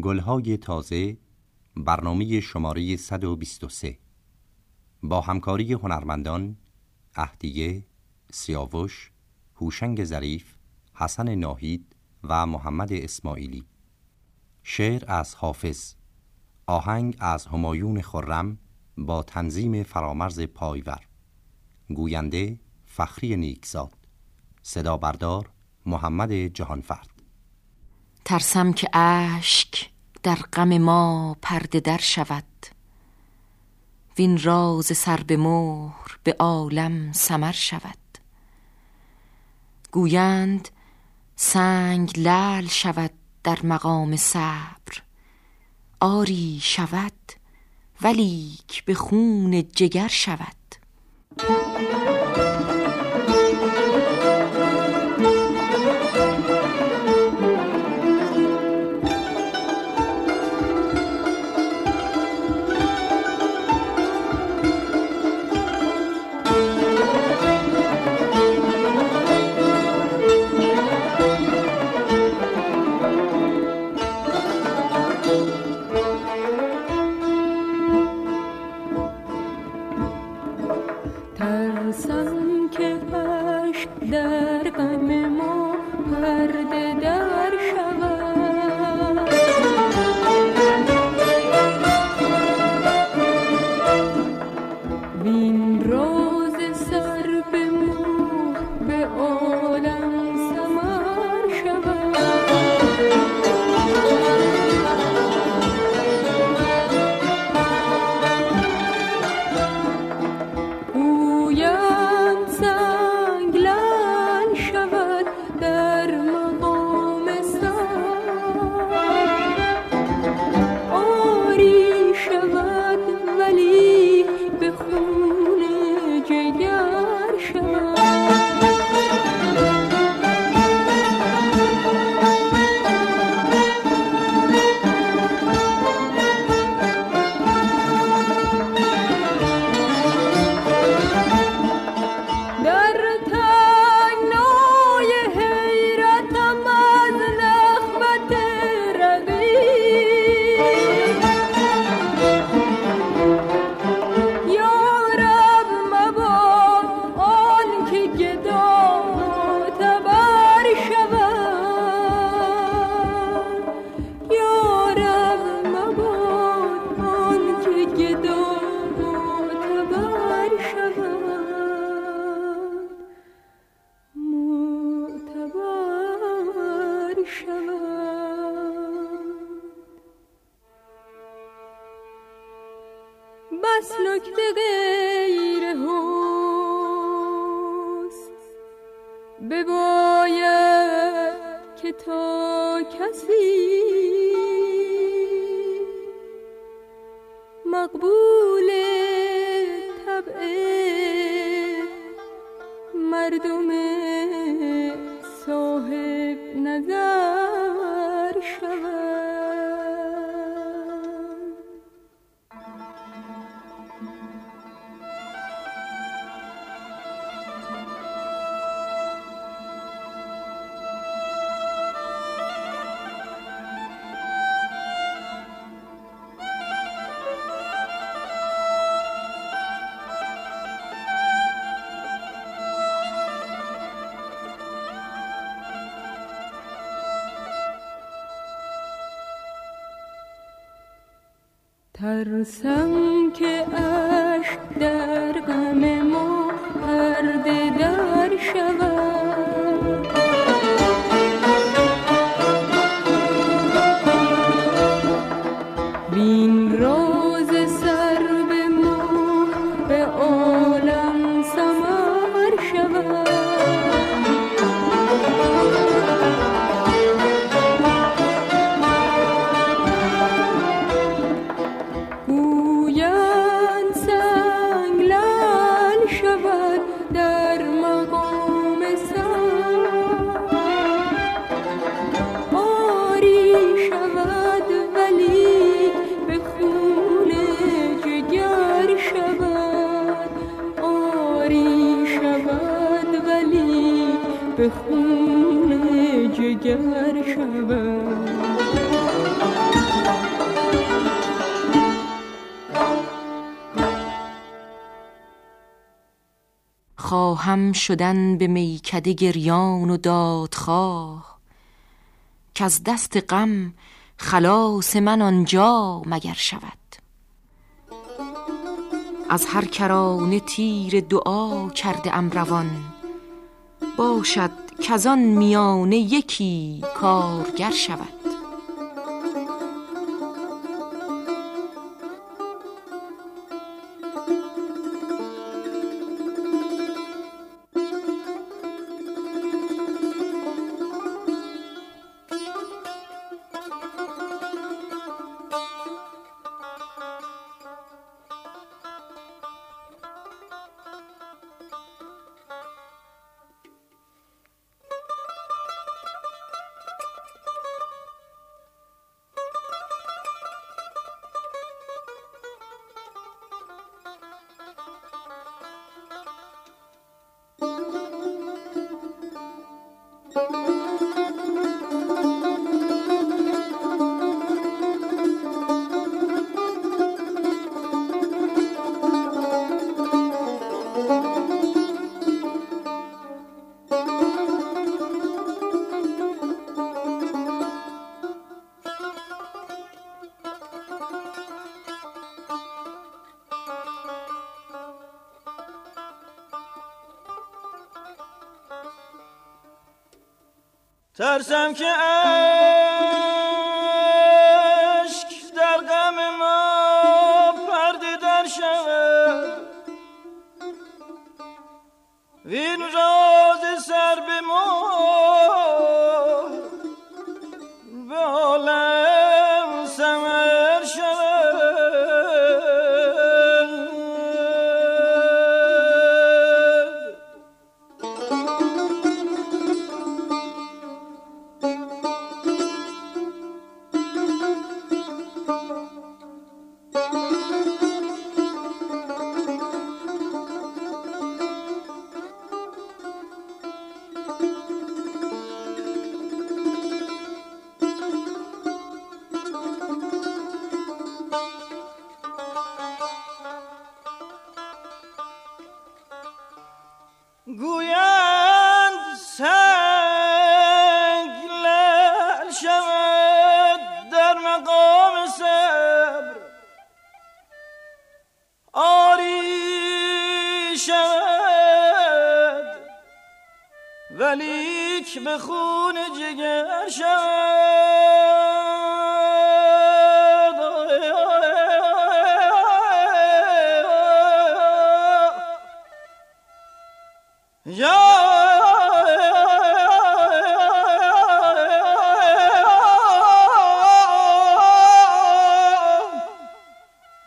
گلهای تازه برنامه شماره 123 با همکاری هنرمندان اهدیه، سیاوش، هوشنگ ظریف، حسن ناهید و محمد اسماعیلی. شعر از حافظ آهنگ از همایون خرم با تنظیم فرامرز پایور. گوینده فخری نیکزاد. صدا بردار محمد جهانفرد. ترسم که اشک در غم ما پرده در شود. وین راز سر به مهر به عالم سمر شود. گویند سنگ لال شود در مقام صبر. آری شود ولیک به خون جگر شود. در غم ما پرده the ترسم که اش در غم ما پرده در شود. به خون جگر شود. خواهم شدن به میکده گریان و دادخواه که از دست غم خلاص من آنجا مگر شود. از هر کرانه تیر دعا کرده ام روان باشد کزان میانه یکی کارگر شود. ترسم که اشک گویند سنگ لعل شود در مقام صبر. آری شود ولیک به خون جگر شود.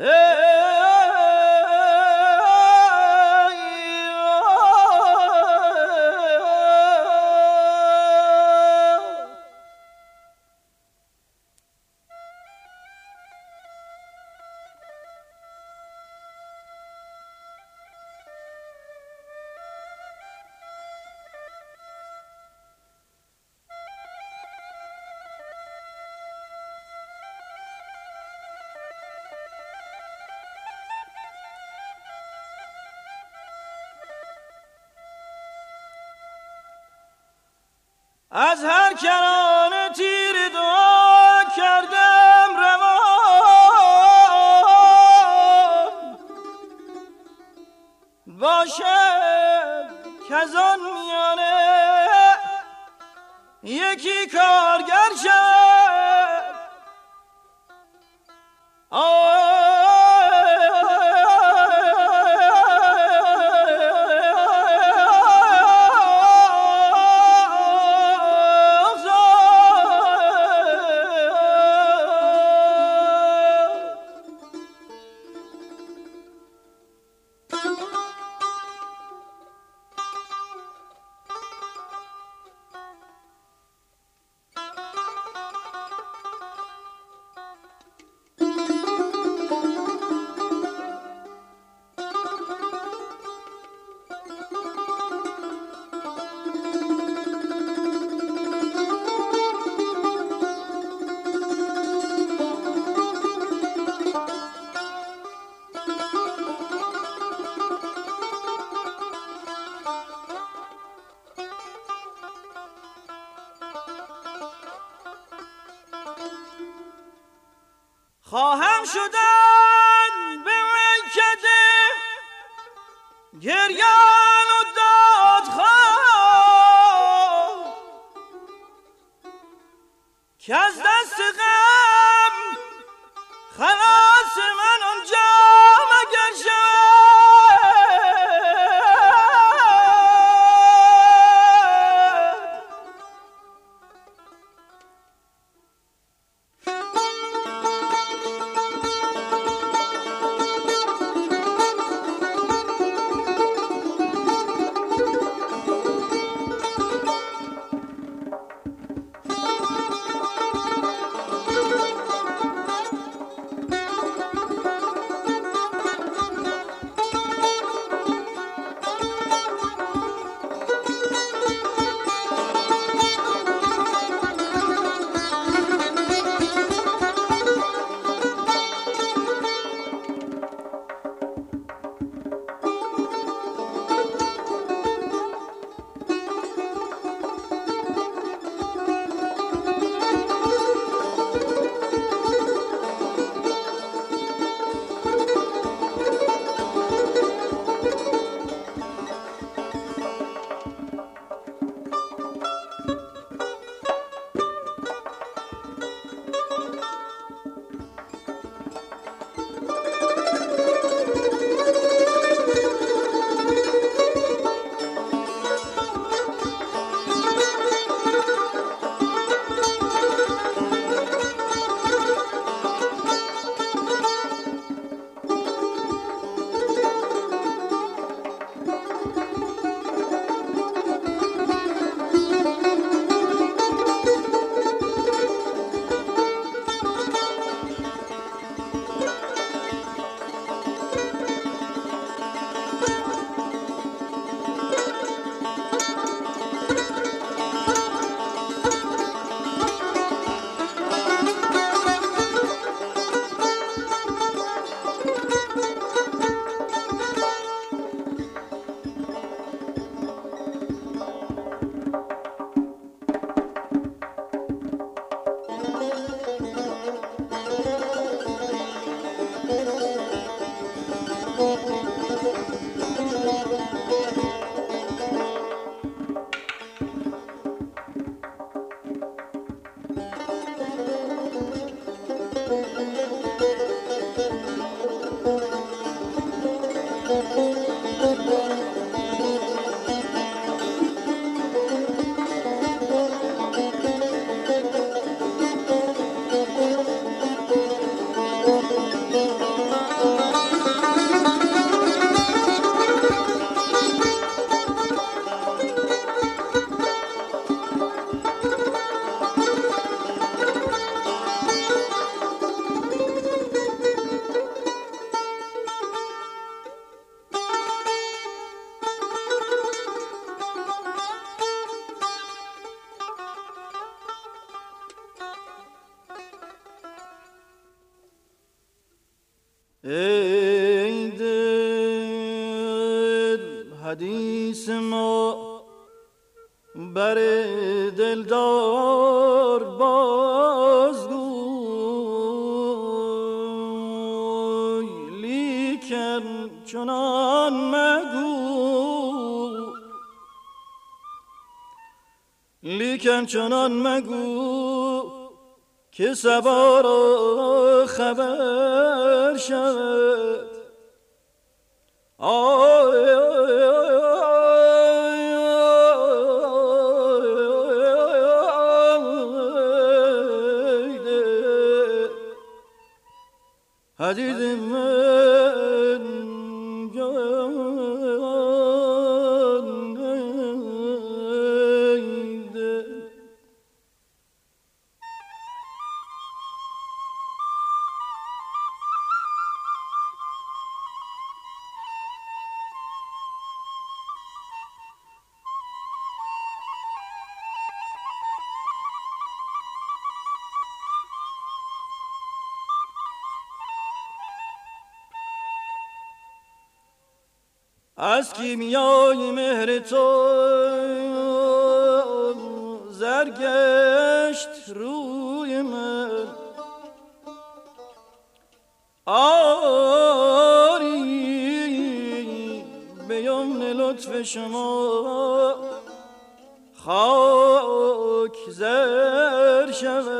از حدیث ما بر دلدار بازگوی لیکن چنان مگو. لیکن چنان مگو که سبا خبر شد. حدید از روی من. آری به یمن لطف شما. خاک زر شود.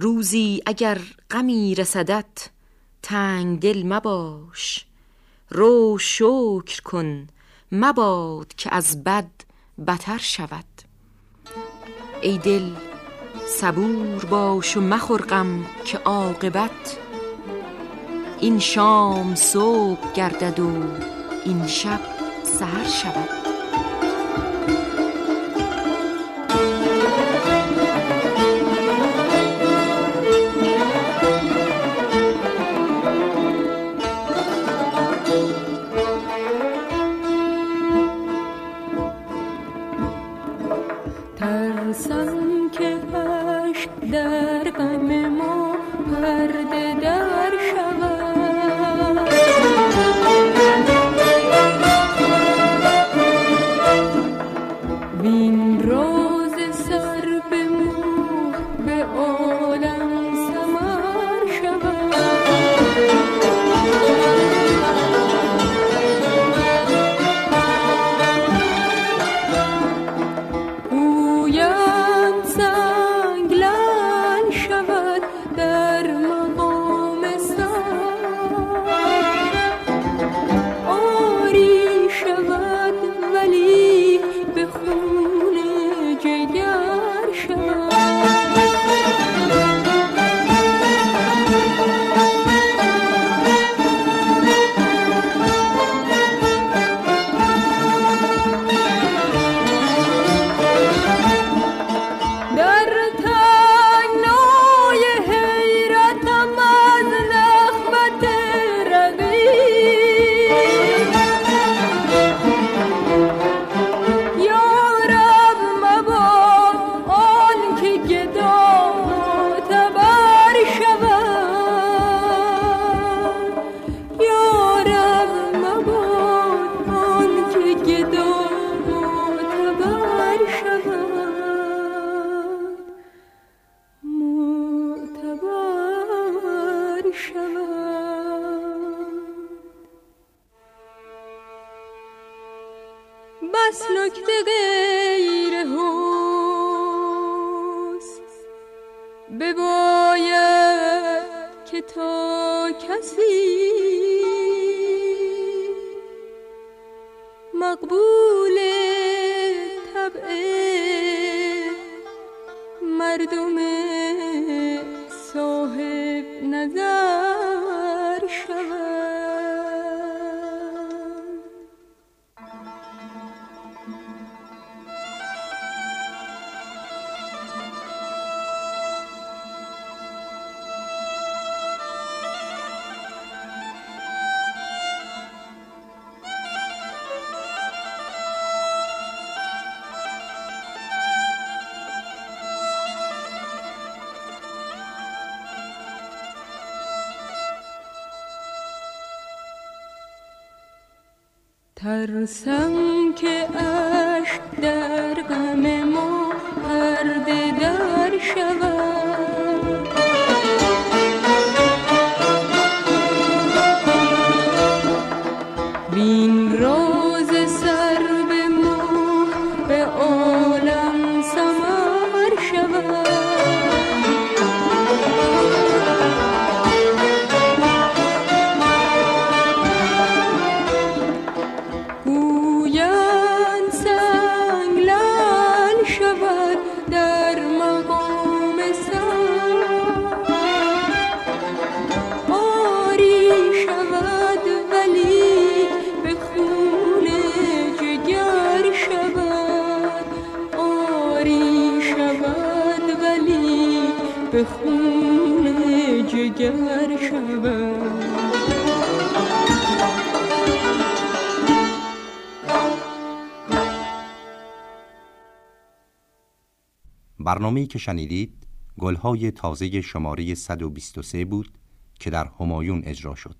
روزی اگر غمی رسدت تنگ دل مباش. رو شکر کن مباد که از بد بتر شود. ای دل صبور باش و مخور غم که عاقبت. این شام صبح گردد و این شب سحر شود. مردم ترسم که اشک در غم ما پرده در شود برنامه‌ای که شنیدید گلهای تازه شماره 123 بود که در همایون اجرا شد.